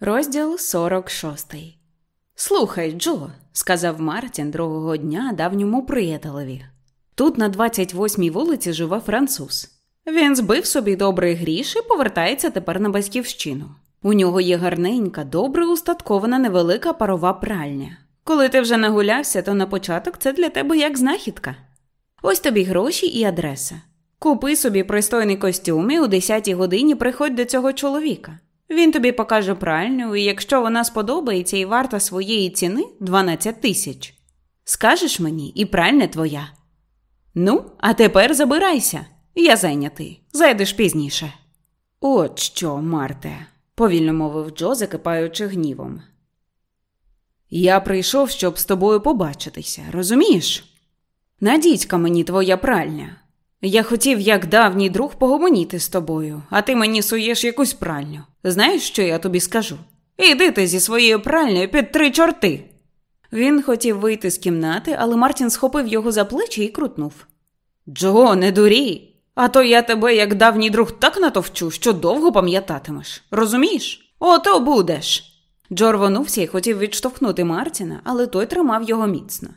Розділ 46 Слухай, Джо, сказав Мартін другого дня давньому приятелеві. Тут на 28-й вулиці живе француз. Він збив собі добрий гріш і повертається тепер на батьківщину. У нього є гарненька, добре устаткована невелика парова пральня. Коли ти вже нагулявся, то на початок це для тебе як знахідка. Ось тобі гроші і адреса. Купи собі пристойний костюм і о 10-й годині приходь до цього чоловіка. Він тобі покаже пральню, і якщо вона сподобається і варта своєї ціни 12 тисяч. Скажеш мені, і пральня твоя. Ну, а тепер забирайся. Я зайнятий. Зайдеш пізніше. От що, Марте, повільно мовив Джо, закипаючи гнівом. Я прийшов, щоб з тобою побачитися, розумієш? Надітька мені твоя пральня. Я хотів, як давній друг, погомоніти з тобою, а ти мені суєш якусь пральню. Знаєш, що я тобі скажу? Іди ти зі своєю пральнею під три чорти. Він хотів вийти з кімнати, але Мартін схопив його за плечі і крутнув. Джо, не дурій, а то я тебе, як давній друг, так натовчу, що довго пам'ятатимеш. Розумієш? Ото будеш. Джо рвонувся і хотів відштовхнути Мартіна, але той тримав його міцно.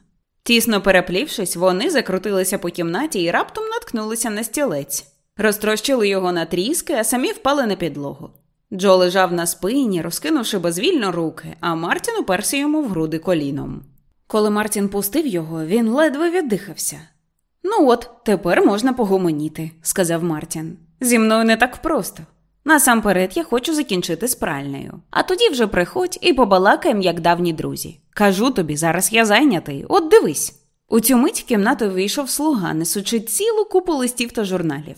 Тісно переплівшись, вони закрутилися по кімнаті і раптом наткнулися на стілець, розтрощили його на тріски, а самі впали на підлогу. Джо лежав на спині, розкинувши безвільно руки, а Мартін уперся йому в груди коліном. Коли Мартін пустив його, він ледве віддихався. Ну от, тепер можна погомоніти, сказав Мартін. Зі мною не так просто. Насамперед я хочу закінчити з пральнею, а тоді вже приходь і побалакаєм, як давні друзі. Кажу тобі, зараз я зайнятий, от дивись. У цю мить в кімнату вийшов слуга, несучи цілу купу листів та журналів.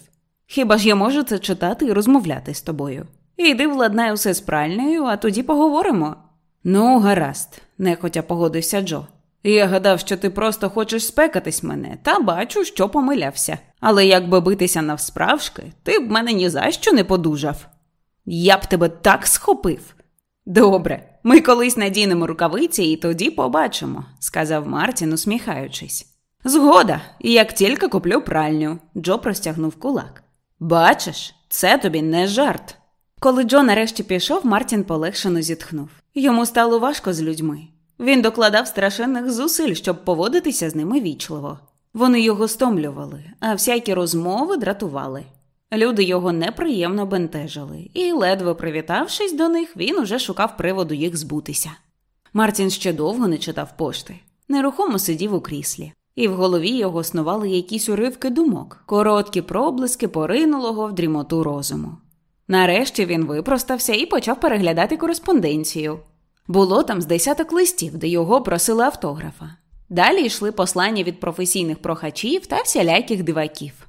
Хіба ж я можу це читати і розмовляти з тобою? Іди владнай усе з пральнею, а тоді поговоримо. Ну, гаразд, нехотя погодився Джо. Я гадав, що ти просто хочеш спекатись мене, та бачу, що помилявся. Але якби битися навсправжки, ти б мене ні за що не подужав. Я б тебе так схопив. Добре, ми колись надінемо рукавиці і тоді побачимо, сказав Мартін, усміхаючись. Згода, як тільки куплю пральню, Джо простягнув кулак. Бачиш, це тобі не жарт. Коли Джо нарешті пішов, Мартін полегшено зітхнув. Йому стало важко з людьми. Він докладав страшенних зусиль, щоб поводитися з ними вічливо. Вони його стомлювали, а всякі розмови дратували. Люди його неприємно бентежили, і, ледве привітавшись до них, він уже шукав приводу їх збутися. Мартін ще довго не читав пошти, нерухомо сидів у кріслі, і в голові його снували якісь уривки думок, короткі проблиски поринулого в дрімоту розуму. Нарешті він випростався і почав переглядати кореспонденцію. Було там з десяток листів, де його просили автографа. Далі йшли послання від професійних прохачів та всіляких диваків.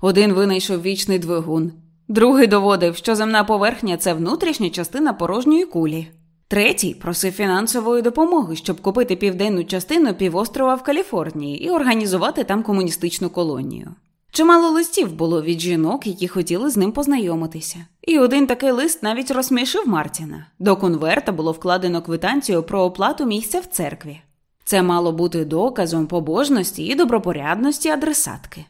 Один винайшов вічний двигун, другий доводив, що земна поверхня це внутрішня частина порожньої кулі. Третій просив фінансової допомоги, щоб купити південну частину півострова в Каліфорнії і організувати там комуністичну колонію. Чимало листів було від жінок, які хотіли з ним познайомитися. І один такий лист навіть розсмішив Мартіна. До конверта було вкладено квитанцію про оплату місця в церкві. Це мало бути доказом побожності і добропорядності адресатки.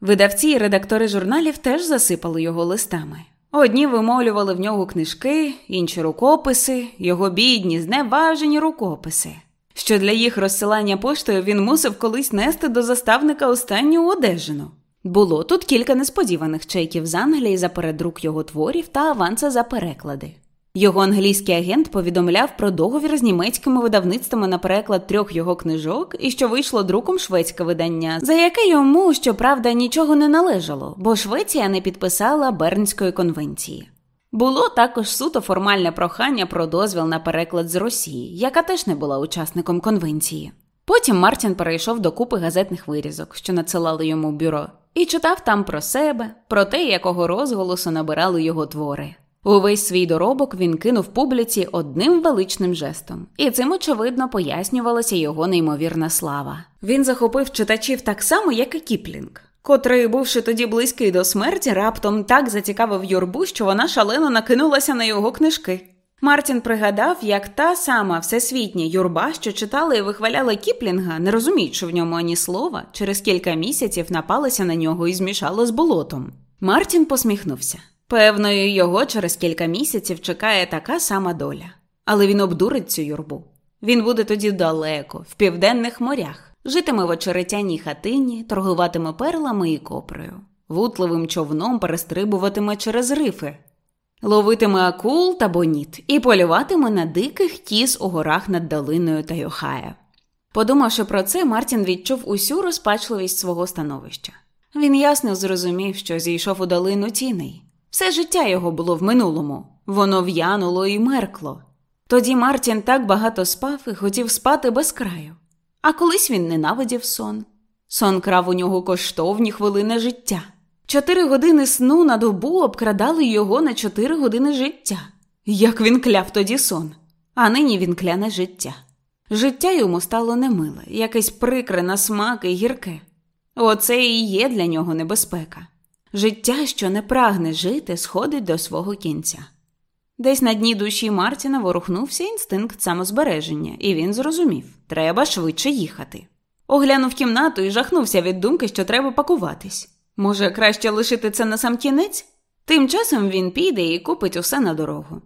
Видавці і редактори журналів теж засипали його листами. Одні вимовлювали в нього книжки, інші рукописи, його бідні, зневажені рукописи. Що для їх розсилання поштою він мусив колись нести до заставника останню одежину. Було тут кілька несподіваних чеків з Англії за передрук його творів та аванса за переклади. Його англійський агент повідомляв про договір з німецькими видавництвами на переклад трьох його книжок і що вийшло друком шведське видання, за яке йому, щоправда, нічого не належало, бо Швеція не підписала Бернської конвенції. Було також суто формальне прохання про дозвіл на переклад з Росії, яка теж не була учасником конвенції. Потім Мартін перейшов до купи газетних вирізок, що надсилали йому бюро, і читав там про себе, про те, якого розголосу набирали його твори. Увесь свій доробок він кинув публіці одним величним жестом, і цим, очевидно, пояснювалася його неймовірна слава. Він захопив читачів так само, як і Кіплінг, котрий, бувши тоді близький до смерті, раптом так зацікавив юрбу, що вона шалено накинулася на його книжки. Мартін пригадав, як та сама всесвітня юрба, що читала і вихваляла Кіплінга, не розуміючи в ньому ані слова, через кілька місяців напалася на нього і змішала з болотом. Мартін посміхнувся. Певно, його через кілька місяців чекає така сама доля. Але він обдурить цю юрбу. Він буде тоді далеко, в південних морях, житиме в очеретяній хатині, торгуватиме перлами і копрою, вутливим човном перестрибуватиме через рифи, ловитиме акул та боніт і полюватиме на диких кіз у горах над долиною та Йохая. Подумавши про це, Мартін відчув усю розпачливість свого становища. Він ясно зрозумів, що зійшов у долину тіней. Все життя його було в минулому, воно в'януло і меркло. Тоді Мартін так багато спав і хотів спати без краю. А колись він ненавидів сон. Сон крав у нього коштовні хвилини життя. Чотири години сну на добу обкрадали його на чотири години життя. Як він кляв тоді сон, а нині він кляне життя. Життя йому стало немиле, якесь прикре на смак і гірке. Оце і є для нього небезпека. Життя, що не прагне жити, сходить до свого кінця. Десь на дні душі Мартіна ворухнувся інстинкт самозбереження, і він зрозумів треба швидше їхати. Оглянув кімнату і жахнувся від думки, що треба пакуватись. Може, краще лишити це на сам кінець? Тим часом він піде і купить усе на дорогу.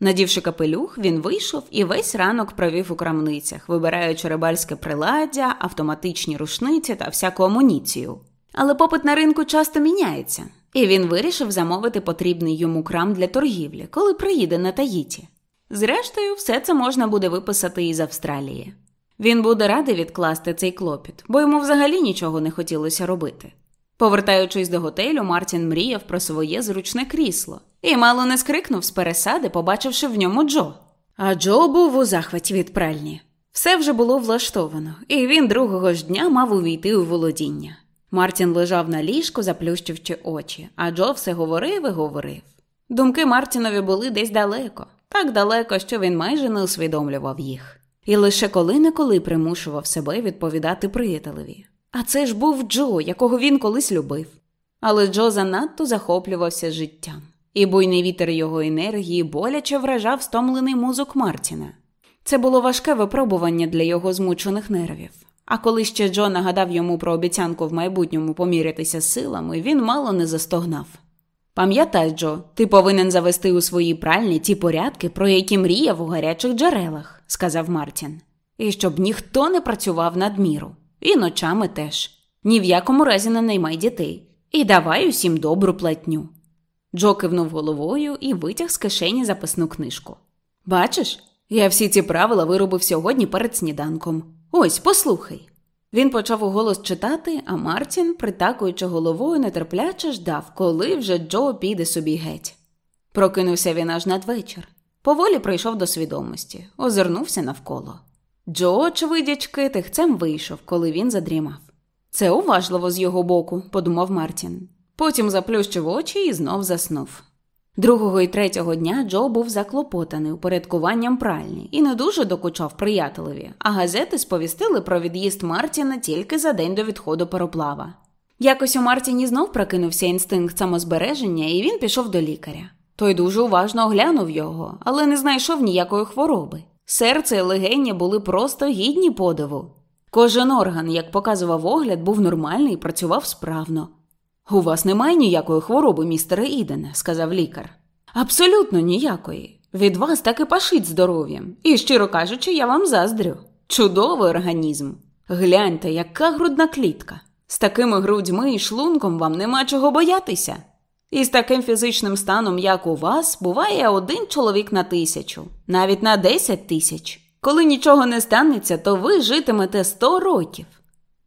Надівши капелюх, він вийшов і весь ранок провів у крамницях, вибираючи рибальське приладдя, автоматичні рушниці та всяку амуніцію. Але попит на ринку часто міняється, і він вирішив замовити потрібний йому крам для торгівлі, коли приїде на Таїті. Зрештою, все це можна буде виписати із Австралії. Він буде радий відкласти цей клопіт, бо йому взагалі нічого не хотілося робити. Повертаючись до готелю, Мартін мріяв про своє зручне крісло і мало не скрикнув з пересади, побачивши в ньому Джо. А Джо був у захваті від пральні. Все вже було влаштовано, і він другого ж дня мав увійти у володіння. Мартін лежав на ліжку, заплющивши очі, а Джо все говорив і говорив. Думки Мартінові були десь далеко, так далеко, що він майже не усвідомлював їх, і лише коли-неколи примушував себе відповідати приятелеві. А це ж був Джо, якого він колись любив. Але Джо занадто захоплювався життям, і буйний вітер його енергії боляче вражав стомлений мозок Мартіна. Це було важке випробування для його змучених нервів. А коли ще Джо нагадав йому про обіцянку в майбутньому помірятися силами, він мало не застогнав. Пам'ятай, Джо, ти повинен завести у своїй пральні ті порядки, про які мріяв у гарячих джерелах, сказав Мартін, і щоб ніхто не працював надміру. І ночами теж. Ні в якому разі не наймай дітей. І давай усім добру платню. Джо кивнув головою і витяг з кишені записну книжку. Бачиш, я всі ці правила виробив сьогодні перед сніданком. Ось, послухай. Він почав уголос читати, а Мартін, притакуючи головою, нетерпляче ждав, коли вже Джо піде собі геть. Прокинувся він аж надвечір. Поволі прийшов до свідомості, озирнувся навколо. Джо, очевидячки, тихцем вийшов, коли він задрімав. Це уважливо з його боку, подумав Мартін. Потім заплющив очі і знов заснув. Другого і третього дня Джо був заклопотаний упорядкуванням пральні і не дуже докучав приятелеві, а газети сповістили про від'їзд Мартіна тільки за день до відходу пароплава. Якось у Мартіні знов прокинувся інстинкт самозбереження, і він пішов до лікаря. Той дуже уважно оглянув його, але не знайшов ніякої хвороби. Серце і легені були просто гідні подиву. Кожен орган, як показував огляд, був нормальний і працював справно. У вас немає ніякої хвороби, містере Ідене, сказав лікар. Абсолютно ніякої. Від вас так і пашить здоров'ям. І, щиро кажучи, я вам заздрю. Чудовий організм. Гляньте, яка грудна клітка. З такими грудьми і шлунком вам нема чого боятися. І з таким фізичним станом, як у вас, буває один чоловік на тисячу, навіть на десять тисяч. Коли нічого не станеться, то ви житимете сто років.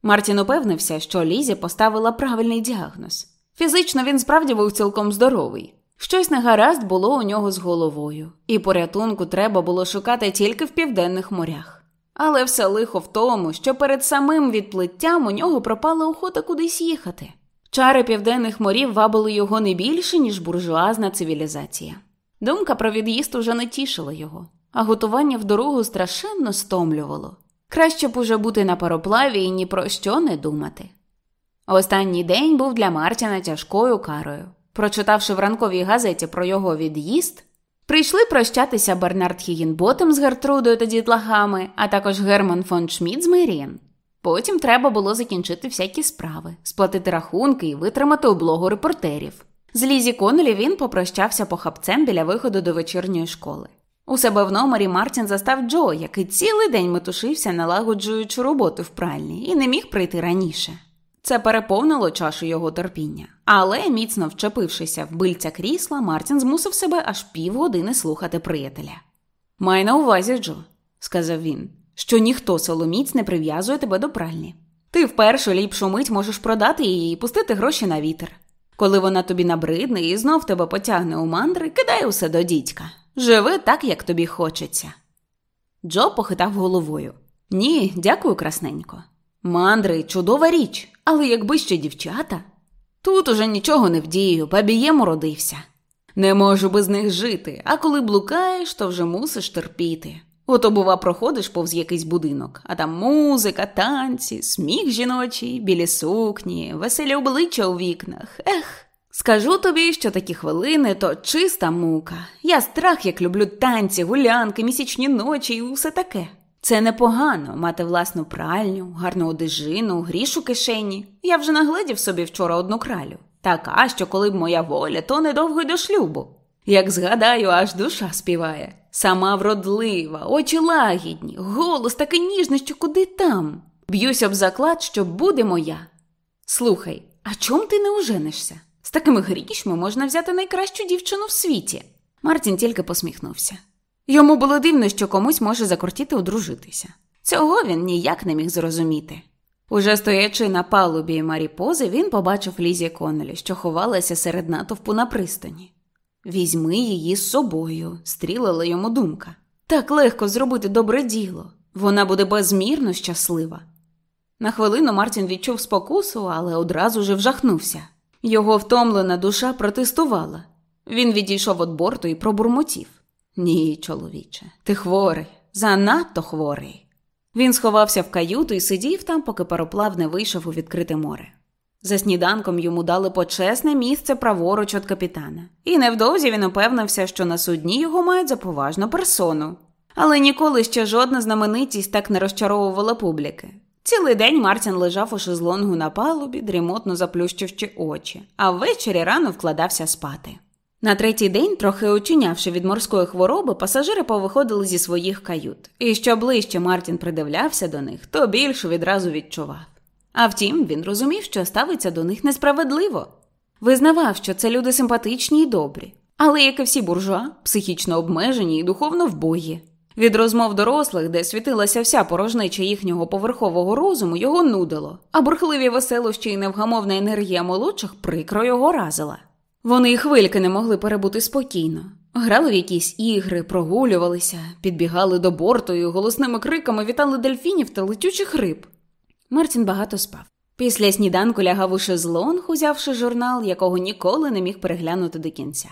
Мартін упевнився, що Лізі поставила правильний діагноз. Фізично він справді був цілком здоровий. Щось негаразд було у нього з головою, і порятунку треба було шукати тільки в південних морях. Але все лихо в тому, що перед самим відплиттям у нього пропала охота кудись їхати. Чари південних морів вабили його не більше, ніж буржуазна цивілізація. Думка про від'їзд уже не тішила його, а готування в дорогу страшенно стомлювало. Краще б уже бути на пароплаві і ні про що не думати. Останній день був для Мартіна тяжкою карою. Прочитавши в ранковій газеті про його від'їзд, прийшли прощатися Бернард Хігінботом з Гертрудою та дітлахами, а також Герман фон Шмідт з Мерін. Потім треба було закінчити всякі справи, сплатити рахунки і витримати облогу репортерів. З Лізі Конолі він попрощався похапцем біля виходу до вечірньої школи. У себе в номері Мартін застав Джо, який цілий день метушився, налагоджуючи роботу в пральні, і не міг прийти раніше. Це переповнило чашу його терпіння, але, міцно вчепившися в бильця крісла, Мартін змусив себе аж півгодини слухати приятеля. Май на увазі, Джо, сказав він, що ніхто соломіць не прив'язує тебе до пральні. Ти в першу ліпшу мить можеш продати її і пустити гроші на вітер. Коли вона тобі набридне і знов тебе потягне у мандри, кидай усе до дідька. Живи так, як тобі хочеться. Джо похитав головою. Ні, дякую, красненько. Мандри чудова річ, але якби ще дівчата. Тут уже нічого не вдію, бабієм уродився. Не можу без них жити, а коли блукаєш, то вже мусиш терпіти. Ото, бува, проходиш повз якийсь будинок, а там музика, танці, сміх жіночий, білі сукні, веселі обличчя у вікнах. Ех, скажу тобі, що такі хвилини то чиста мука. Я страх, як люблю танці, гулянки, місячні ночі і усе таке. Це непогано мати власну пральню, гарну одежину, гріш у кишені. Я вже нагледів собі вчора одну кралю. Така, що коли б моя воля, то недовго й до шлюбу. Як згадаю, аж душа співає. Сама вродлива, очі лагідні, голос такий ніжний, що куди там. Б'юсь об заклад, що буде моя. Слухай, а чом ти не уженишся? З такими грішми можна взяти найкращу дівчину в світі. Мартін тільки посміхнувся. Йому було дивно, що комусь може закортіти одружитися. Цього він ніяк не міг зрозуміти. Уже стоячи на палубі Маріпози, він побачив Лізі Коннелі, що ховалася серед натовпу на пристані. Візьми її з собою, стрілила йому думка. Так легко зробити добре діло. Вона буде безмірно щаслива. На хвилину Мартін відчув спокусу, але одразу же вжахнувся. Його втомлена душа протестувала. Він відійшов від борту і пробурмотів. Ні, чоловіче, ти хворий, занадто хворий. Він сховався в каюту і сидів там, поки пароплав не вийшов у відкрите море. За сніданком йому дали почесне місце праворуч від капітана, і невдовзі він упевнився, що на судні його мають за поважну персону. Але ніколи ще жодна знаменитість так не розчаровувала публіки. Цілий день Мартін лежав у шезлонгу на палубі, дрімотно заплющивши очі, а ввечері рано вкладався спати. На третій день, трохи очинявши від морської хвороби, пасажири повиходили зі своїх кают, і що ближче Мартін придивлявся до них, то більше відразу відчував. А втім, він розумів, що ставиться до них несправедливо. Визнавав, що це люди симпатичні і добрі, але, як і всі буржуа, психічно обмежені і духовно вбої. Від розмов дорослих, де світилася вся порожнеча їхнього поверхового розуму, його нудило, а бурхливі веселощі і невгамовна енергія молодших прикро його разила. Вони й хвильки не могли перебути спокійно, грали в якісь ігри, прогулювалися, підбігали до борту і голосними криками вітали дельфінів та летючих риб. Мартін багато спав. Після сніданку лягав у шезлонг, узявши журнал, якого ніколи не міг переглянути до кінця.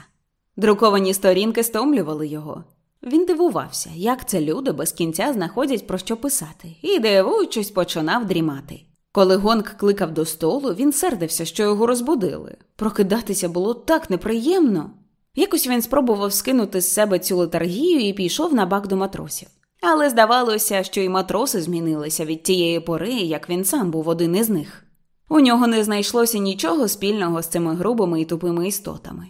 Друковані сторінки стомлювали його. Він дивувався, як це люди без кінця знаходять про що писати, і, дивуючись, починав дрімати. Коли гонк кликав до столу, він сердився, що його розбудили. Прокидатися було так неприємно. Якось він спробував скинути з себе цю летаргію і пішов на бак до матросів. Але здавалося, що і матроси змінилися від тієї пори, як він сам був один із них. У нього не знайшлося нічого спільного з цими грубими і тупими істотами.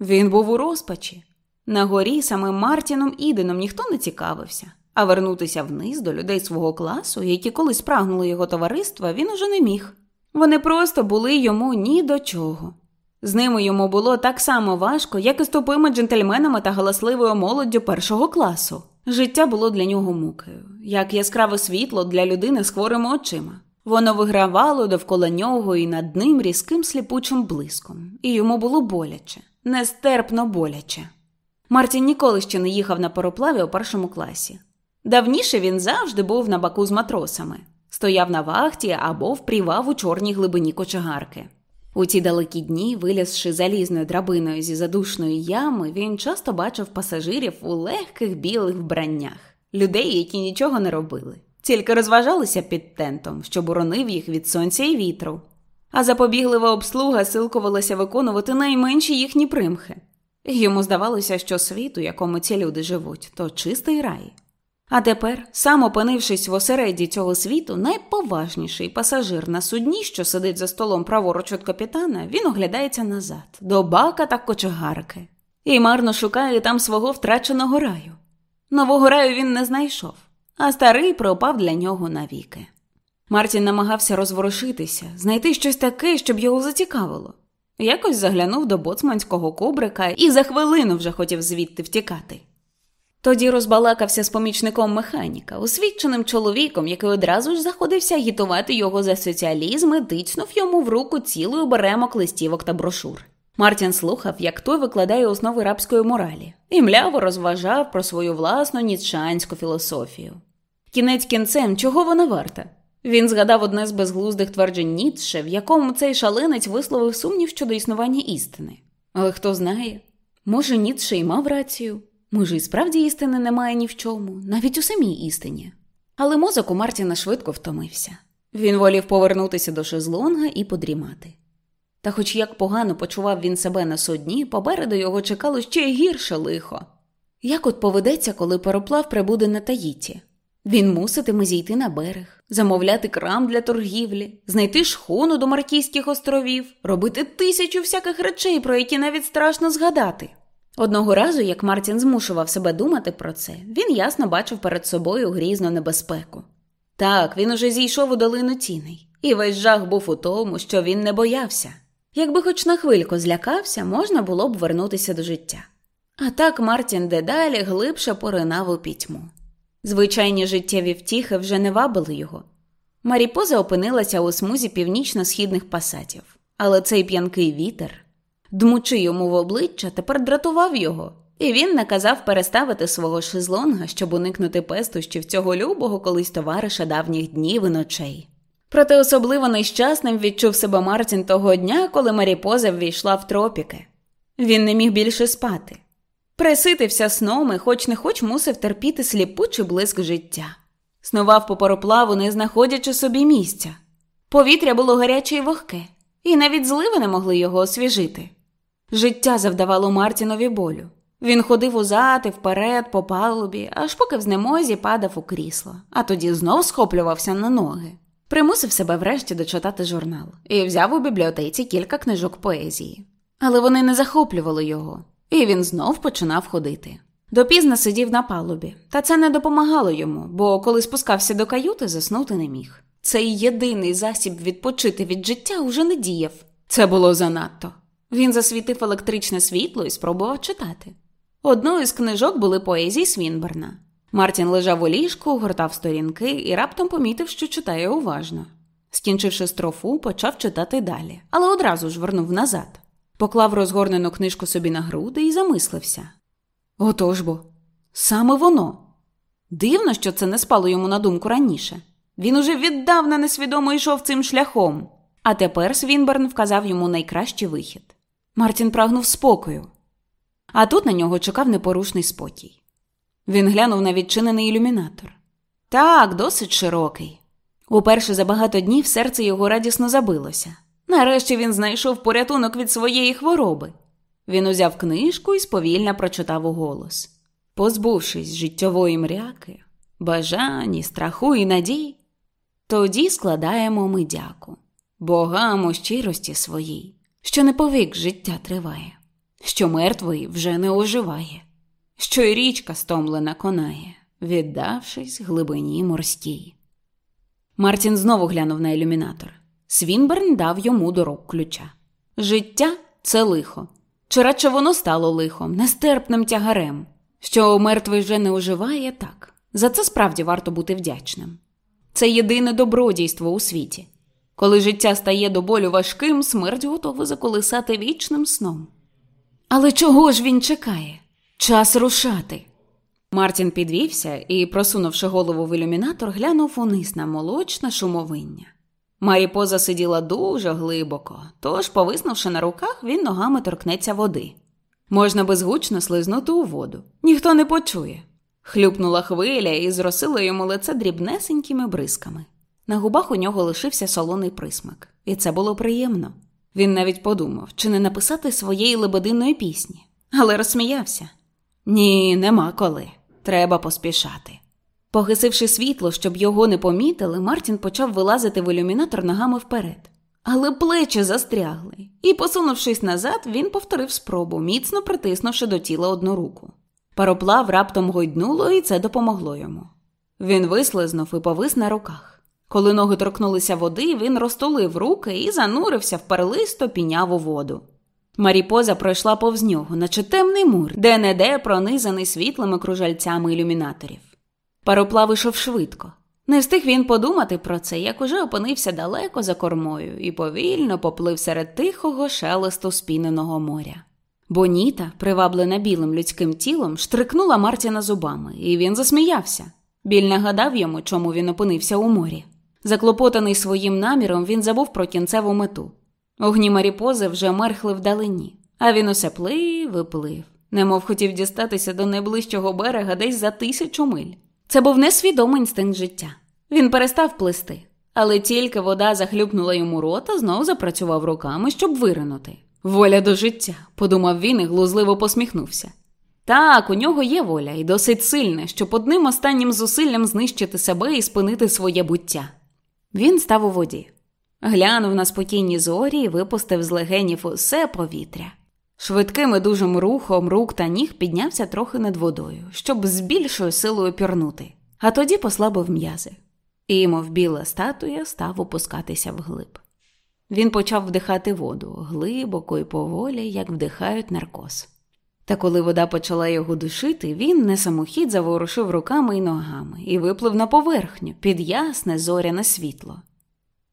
Він був у розпачі. На горі самим Мартіном Іденом ніхто не цікавився, а вернутися вниз до людей свого класу, які колись прагнули його товариства, він уже не міг. Вони просто були йому ні до чого. З ними йому було так само важко, як і з тупими джентльменами та галасливою молоддю першого класу. Життя було для нього мукою, як яскраве світло для людини з хворими очима. Воно вигравало довкола нього і над ним різким сліпучим блиском, і йому було боляче, нестерпно боляче. Мартін ніколи ще не їхав на пароплаві у першому класі. Давніше він завжди був на баку з матросами, стояв на вахті або впрівав у чорній глибині кочегарки. У ті далекі дні, вилізши залізною драбиною зі задушної ями, він часто бачив пасажирів у легких білих вбраннях, людей, які нічого не робили, тільки розважалися під тентом, що боронив їх від сонця і вітру. А запобіглива обслуга силкувалася виконувати найменші їхні примхи. Йому здавалося, що світ, у якому ці люди живуть, то чистий рай. А тепер, сам опинившись в осередді цього світу, найповажніший пасажир на судні, що сидить за столом праворуч від капітана, він оглядається назад, до бака та кочегарки, і марно шукає там свого втраченого раю. Нового раю він не знайшов, а старий пропав для нього навіки. Мартін намагався розворушитися, знайти щось таке, щоб його зацікавило. Якось заглянув до боцманського кубрика і за хвилину вже хотів звідти втікати. Тоді розбалакався з помічником механіка, освіченим чоловіком, який одразу ж заходився агітувати його за соціалізм і тицнув йому в руку цілий оберемок листівок та брошур. Мартін слухав, як той викладає основи рабської моралі, і мляво розважав про свою власну ніцшанську філософію. Кінець кінцем, чого вона варта? Він згадав одне з безглуздих тверджень Ніцше, в якому цей шаленець висловив сумнів щодо існування істини. Але хто знає, може, Ніцше й мав рацію. Може, і справді істини немає ні в чому, навіть у самій істині. Але мозок у Мартіна швидко втомився. Він волів повернутися до шезлонга і подрімати. Та, хоч як погано почував він себе на судні, попереду його чекало ще гірше лихо. Як от поведеться, коли пароплав прибуде на Таїті? Він муситиме зійти на берег, замовляти крам для торгівлі, знайти шхуну до Маркійських островів, робити тисячу всяких речей, про які навіть страшно згадати. Одного разу, як Мартін змушував себе думати про це, він ясно бачив перед собою грізну небезпеку. Так, він уже зійшов у долину тіней, і весь жах був у тому, що він не боявся. Якби хоч на хвильку злякався, можна було б вернутися до життя. А так Мартін дедалі глибше поринав у пітьму. Звичайні життєві втіхи вже не вабили його. Маріпоза опинилася у смузі північно-східних пасатів, але цей п'янкий вітер, дмучи йому в обличчя, тепер дратував його, і він наказав переставити свого шезлонга, щоб уникнути пестощів цього любого колись товариша давніх днів і ночей. Проте особливо нещасним відчув себе Мартін того дня, коли Маріпоза ввійшла в тропіки. Він не міг більше спати. Приситився сном і хоч не хоч мусив терпіти сліпучий блиск життя. Снував по пароплаву, не знаходячи собі місця. Повітря було гаряче й вогке, і навіть зливи не могли його освіжити. Життя завдавало Мартінові болю. Він ходив узад і вперед, по палубі, аж поки в знемозі падав у крісло, а тоді знов схоплювався на ноги. Примусив себе врешті дочитати журнал і взяв у бібліотеці кілька книжок поезії. Але вони не захоплювали його, і він знов починав ходити. Допізно сидів на палубі, та це не допомагало йому, бо коли спускався до каюти, заснути не міг. Цей єдиний засіб відпочити від життя уже не діяв. Це було занадто. Він засвітив електричне світло і спробував читати. Одною з книжок були поезії Свінберна. Мартін лежав у ліжку, гортав сторінки і раптом помітив, що читає уважно. Скінчивши строфу, почав читати далі, але одразу ж вернув назад. Поклав розгорнену книжку собі на груди і замислився. Отож бо, саме воно. Дивно, що це не спало йому на думку раніше. Він уже віддавна несвідомо йшов цим шляхом, а тепер Свінберн вказав йому найкращий вихід. Мартін прагнув спокою, а тут на нього чекав непорушний спокій. Він глянув на відчинений ілюмінатор. Так, досить широкий. Уперше за багато днів серце його радісно забилося. Нарешті він знайшов порятунок від своєї хвороби. Він узяв книжку і сповільно прочитав уголос. Позбувшись життєвої мряки, бажань, страху і надій, тоді складаємо ми дяку богам у щирості своїй, що не повік життя триває, що мертвий вже не оживає, що й річка стомлена конає, віддавшись глибині морській. Мартін знову глянув на ілюмінатор. Свінберн дав йому до рук ключа. Життя це лихо. Чи радше воно стало лихом, нестерпним тягарем, що мертвий вже не оживає так. За це справді варто бути вдячним. Це єдине добродійство у світі. Коли життя стає до болю важким, смерть готова заколисати вічним сном. Але чого ж він чекає? Час рушати. Мартін підвівся і, просунувши голову в ілюмінатор, глянув униз на молочне шумовиння. Маріпоза сиділа дуже глибоко, тож, повиснувши на руках, він ногами торкнеться води. Можна безгучно слизнути у воду, ніхто не почує. Хлюпнула хвиля і зросила йому лице дрібнесенькими бризками. На губах у нього лишився солоний присмак, і це було приємно. Він навіть подумав, чи не написати своєї лебединої пісні, але розсміявся. Ні, нема коли. Треба поспішати. Погасивши світло, щоб його не помітили, Мартін почав вилазити в ілюмінатор ногами вперед. Але плечі застрягли, і, посунувшись назад, він повторив спробу, міцно притиснувши до тіла одну руку. Пароплав раптом гойднуло, і це допомогло йому. Він вислизнув і повис на руках. Коли ноги торкнулися води, він розтулив руки і занурився в перлисто піняву воду. Маріпоза пройшла повз нього, наче темний мур, де не де пронизаний світлими кружальцями ілюмінаторів. Пароплав ішов швидко. Не встиг він подумати про це, як уже опинився далеко за кормою і повільно поплив серед тихого шелесту спіненого моря. Боніта, приваблена білим людським тілом, штрикнула Мартіна зубами, і він засміявся. Біль нагадав йому, чому він опинився у морі. Заклопотаний своїм наміром, він забув про кінцеву мету. Огні маріпози вже мерхли вдалині, а він усе плив і плив, немов хотів дістатися до найближчого берега десь за тисячу миль. Це був несвідомий інстинкт життя. Він перестав плисти, але тільки вода захлюпнула йому рота, знову запрацював руками, щоб виринути. Воля до життя, подумав він і глузливо посміхнувся. Так, у нього є воля, і досить сильна, щоб одним останнім зусиллям знищити себе і спинити своє буття. Він став у воді, глянув на спокійні зорі і випустив з легенів усе повітря. Швидким і дужим рухом рук та ніг піднявся трохи над водою, щоб з більшою силою пірнути, а тоді послабив м'язи. І, мов біла статуя, став опускатися вглиб. Він почав вдихати воду глибоко і поволі, як вдихають наркоз. Та коли вода почала його душити, він не самохід заворушив руками і ногами і виплив на поверхню під ясне зоряне світло.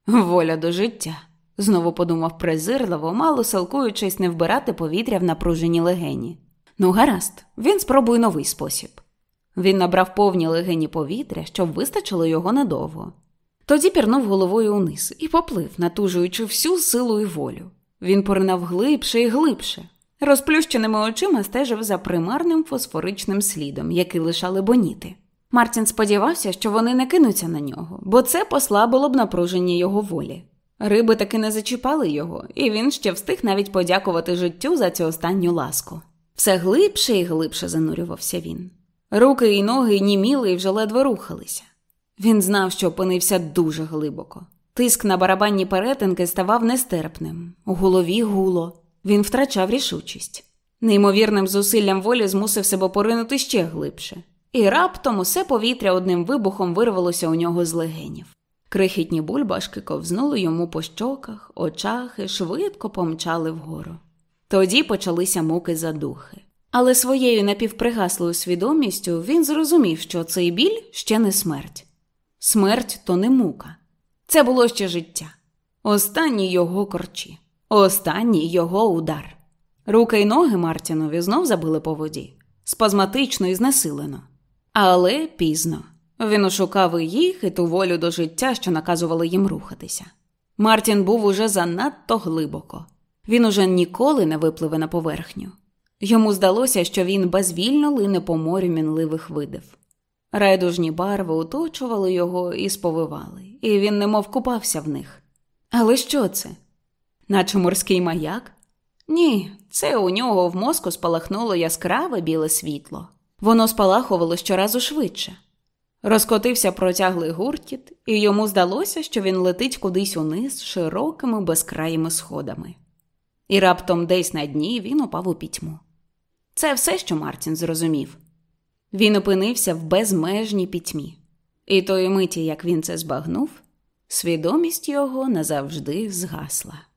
Воля до життя, знову подумав презирливо, мало салкуючись не вбирати повітря в напружені легені. Ну, гаразд, він спробує новий спосіб. Він набрав повні легені повітря, щоб вистачило його надовго. Тоді пірнув головою униз і поплив, натужуючи всю силу і волю. Він поринав глибше і глибше, розплющеними очима стежив за примарним фосфоричним слідом, який лишали боніти. Мартін сподівався, що вони не кинуться на нього, бо це послабило б напруження його волі. Риби таки не зачіпали його, і він ще встиг навіть подякувати життю за цю останню ласку. Все глибше і глибше занурювався він. Руки і ноги німіли і вже ледве рухалися. Він знав, що опинився дуже глибоко. Тиск на барабанні перетинки ставав нестерпним, у голові гуло. Він втрачав рішучість. Неймовірним зусиллям волі змусив себе поринути ще глибше, і раптом усе повітря одним вибухом вирвалося у нього з легенів. Крихітні бульбашки ковзнули йому по щоках, очах і швидко помчали вгору. Тоді почалися муки задухи. Але своєю напівпригаслою свідомістю він зрозумів, що цей біль ще не смерть. Смерть то не мука. Це було ще життя. Останні його корчі, останній його удар. Руки й ноги Мартінові знов забили по воді, спазматично і знесилено. Але пізно. Він ошукав і їх і ту волю до життя, що наказували їм рухатися. Мартін був уже занадто глибоко. Він уже ніколи не випливе на поверхню. Йому здалося, що він безвільно лине по морю мінливих видів. Райдужні барви оточували його і сповивали, і він немов купався в них. Але що це? Наче морський маяк? Ні, це у нього в мозку спалахнуло яскраве біле світло. Воно спалахувало щоразу швидше. Розкотився протяглий гуркіт, і йому здалося, що він летить кудись униз широкими безкраїми сходами. І раптом десь на дні він упав у пітьму. Це все, що Мартін зрозумів. Він опинився в безмежній пітьмі, і тої миті, як він це збагнув, свідомість його назавжди згасла.